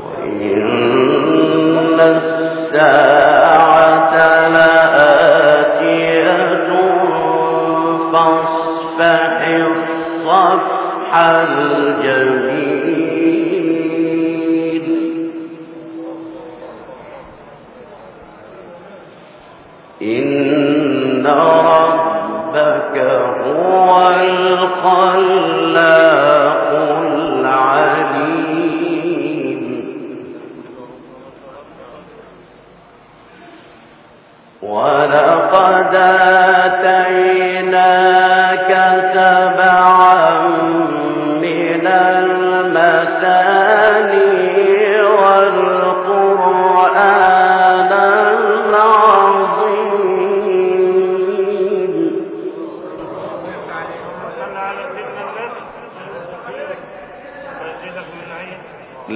وإن الساعة لآتية فاصفح الصفح الجميل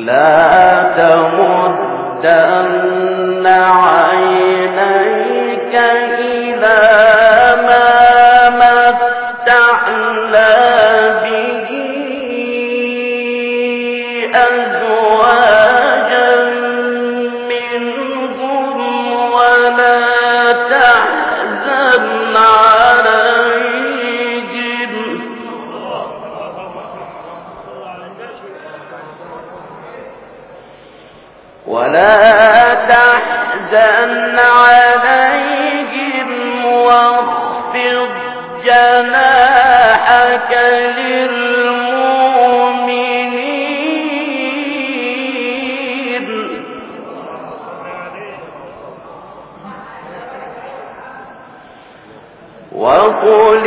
لا ولا تحزن عليهم واخفض جناحك للمؤمنين. وقل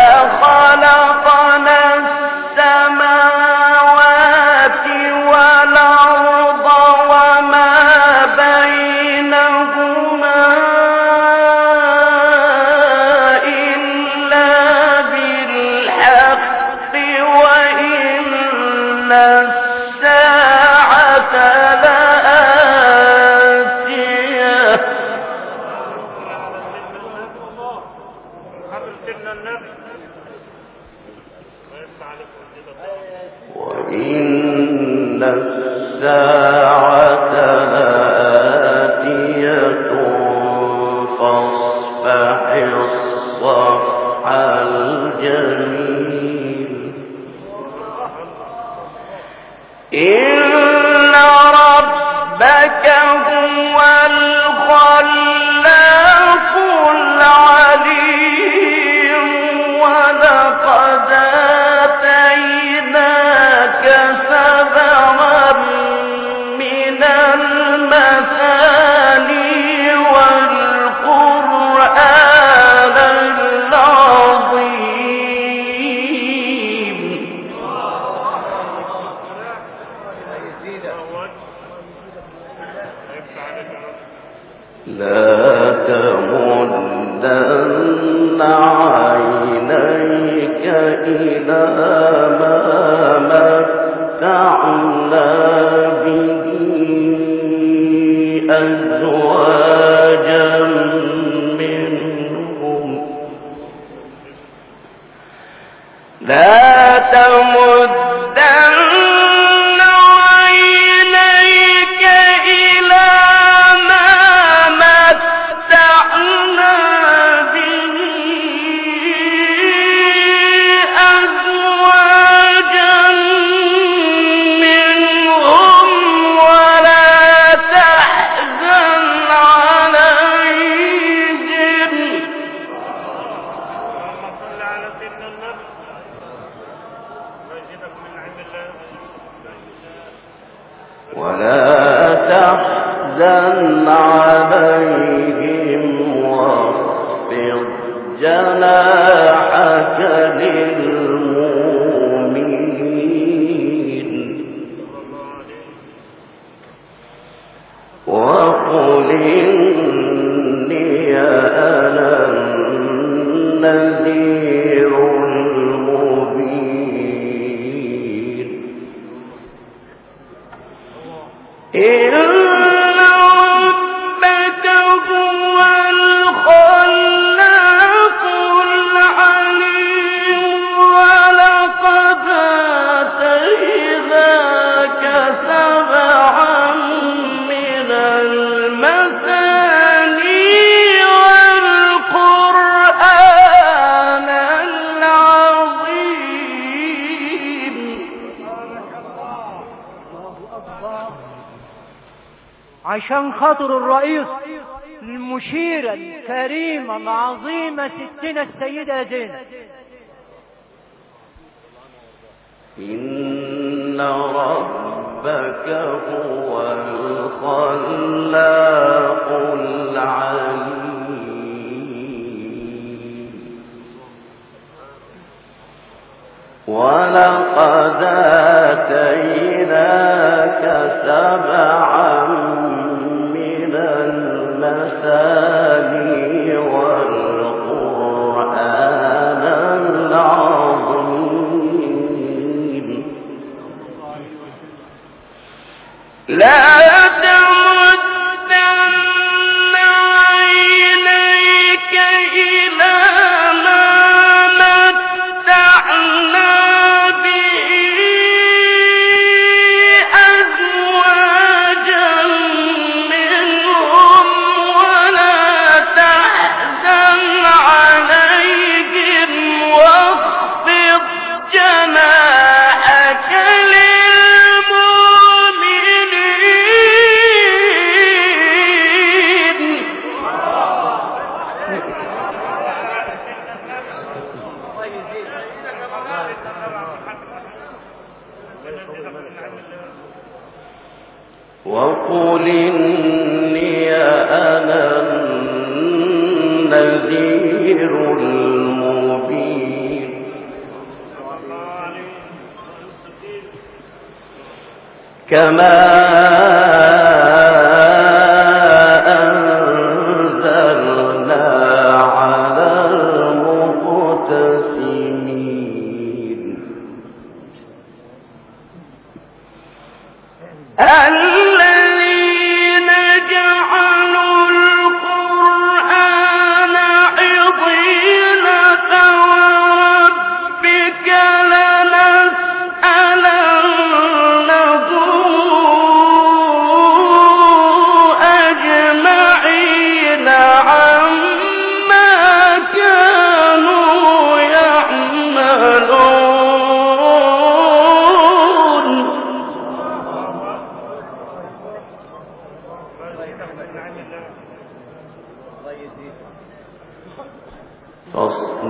جمیل ایک أزواجا. ولا تحزن عليهم واخفض جناحك للمؤمنين. وقل عشان خاطر الرئيس المشيرة الكريمة العظيمة ستنا السيدة زينب. إن ربك هو الخلاق.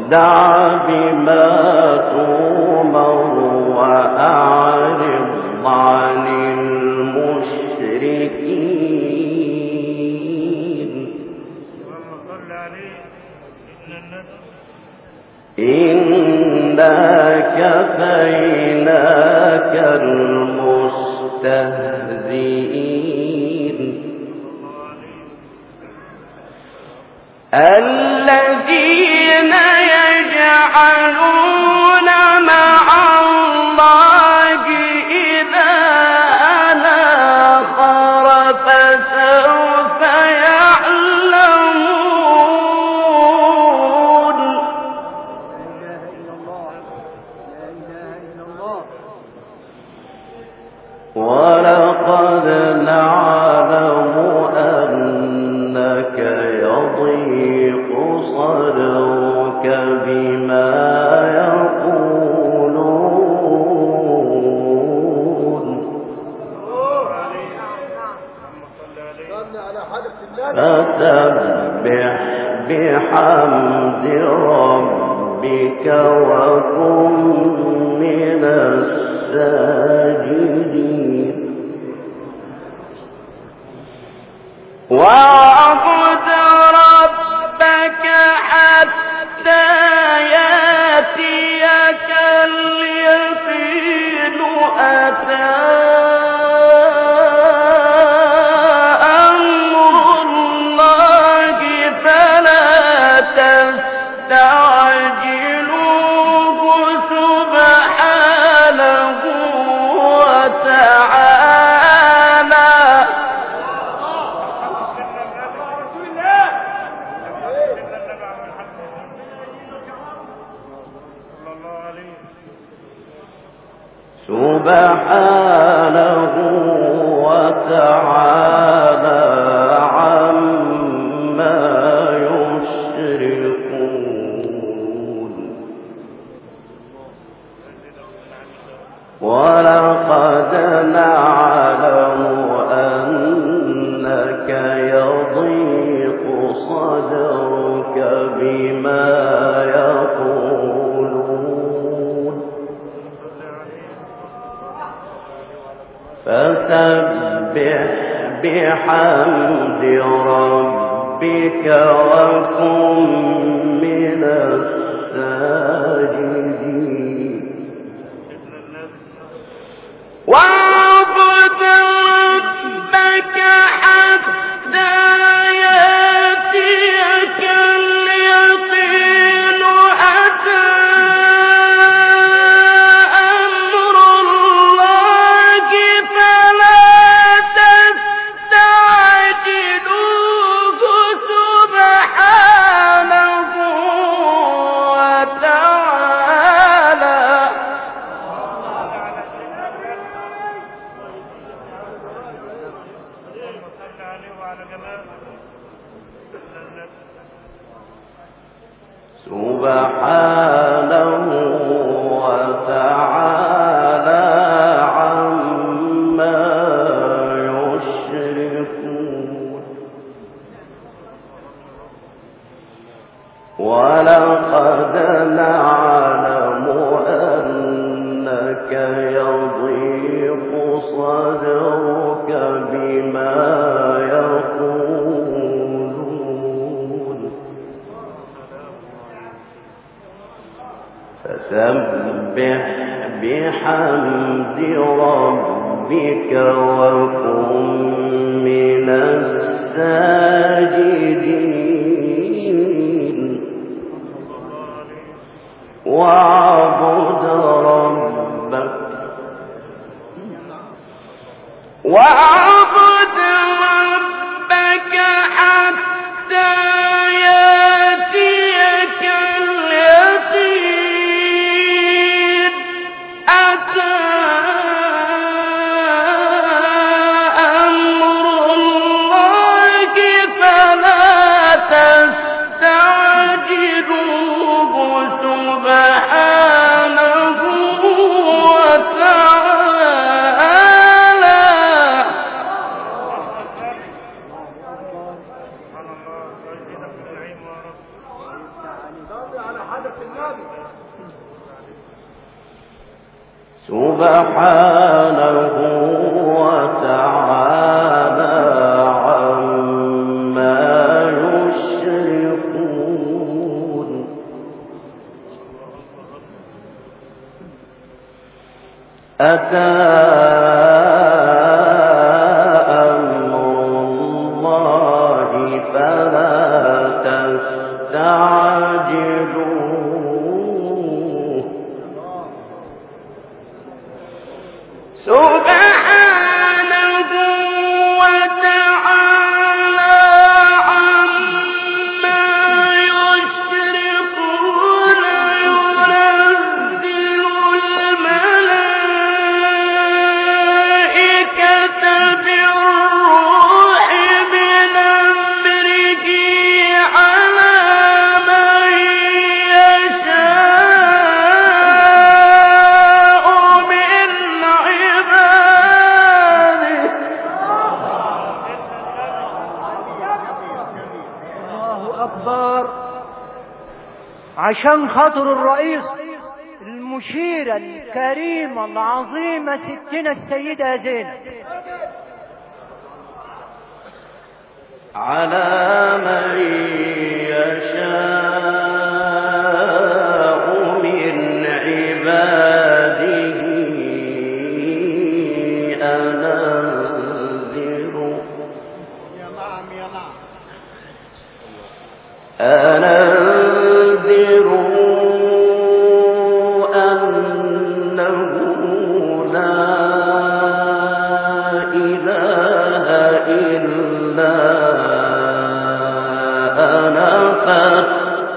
دع بما تؤمر وأعرض عن المشركين. إنا كفيناك المستهزئين. سبحانه وتعالى. بحمد ربك وكن سبحانه وتعالى. سبحانه وتعالى عما يشركون. أتى عشان خاطر الرئيس المشيرة الكريمة العظيمة ستنا السيدة زينب. على من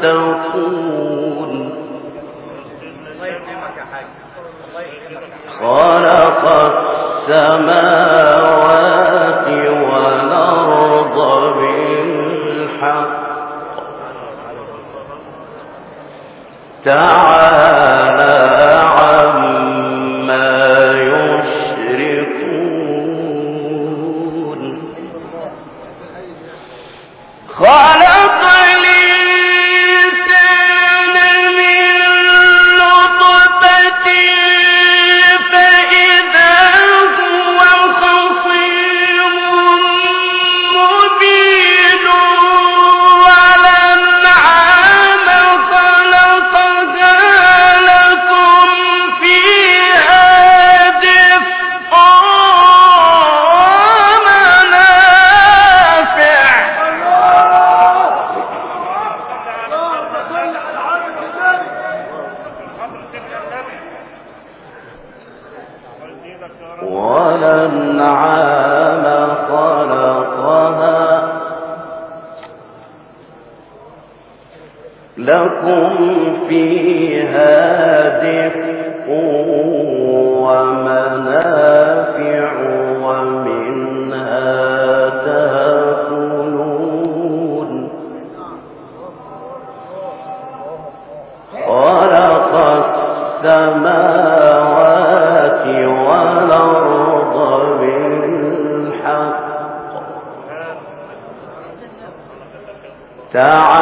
تتقون خلق السماوات والأرض بالحق. تعالى تعالى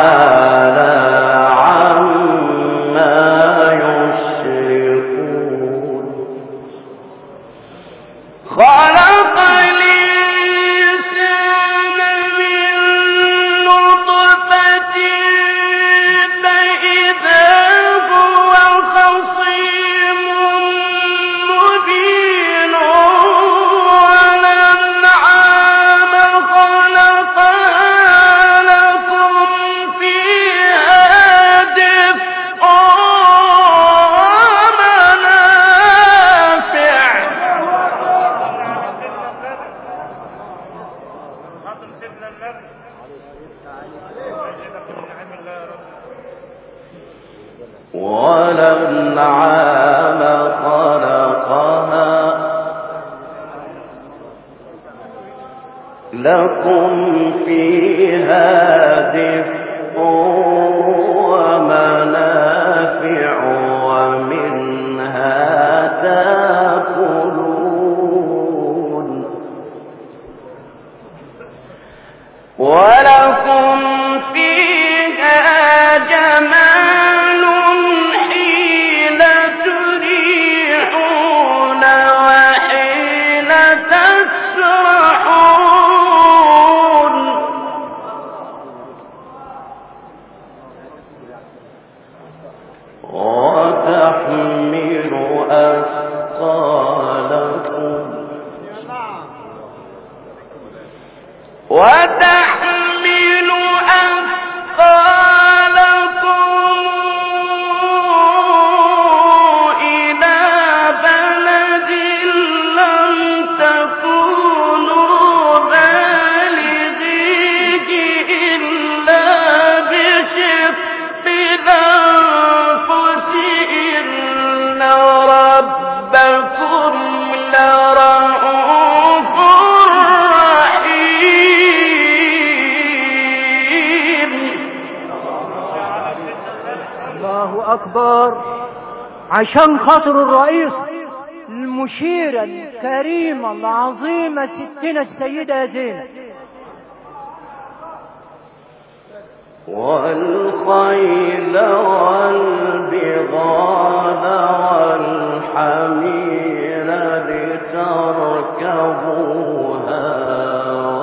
الجبار عشان خاطر الرئيس المشيرة الكريمة العظيمة ستنا السيدة زينب والخيل والبغال والحمير لتركبوها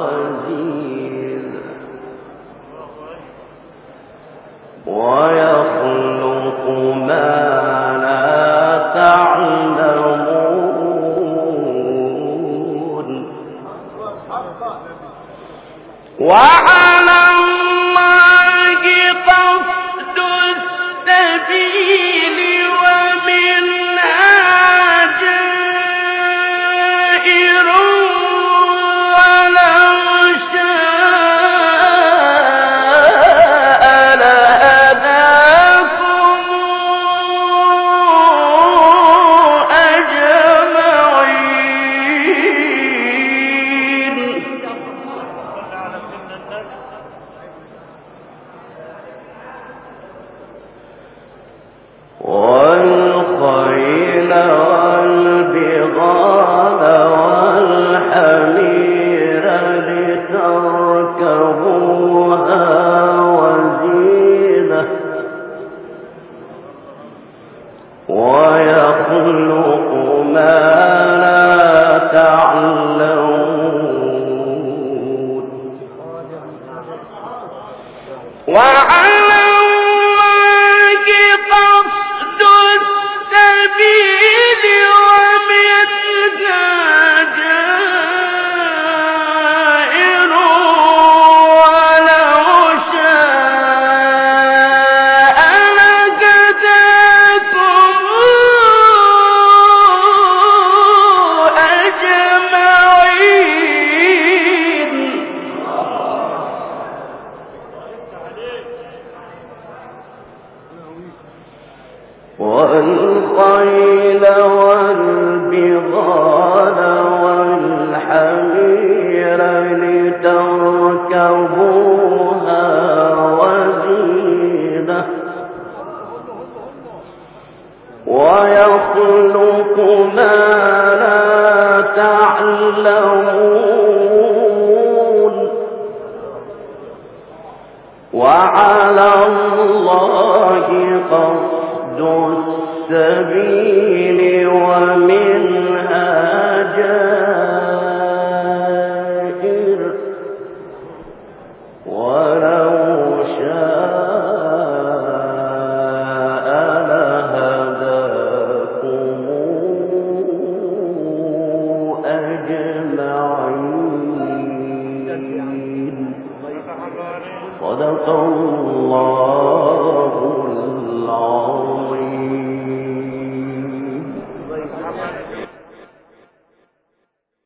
وزينة ويخلق وما وعلى الله قصد السبيل ومنها